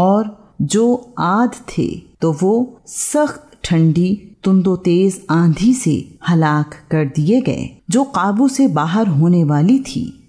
और जो आध थे तो वो सख्त ठंडी तुंदो तेज आंधी से हलाक कर दिए गए, जो काबू से बाहर होने वाली थी।